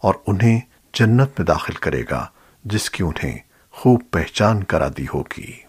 اور انہیں جنت میں داخل کرے گا، جس کی انہیں خوب پہچان کرا دی ہوگی۔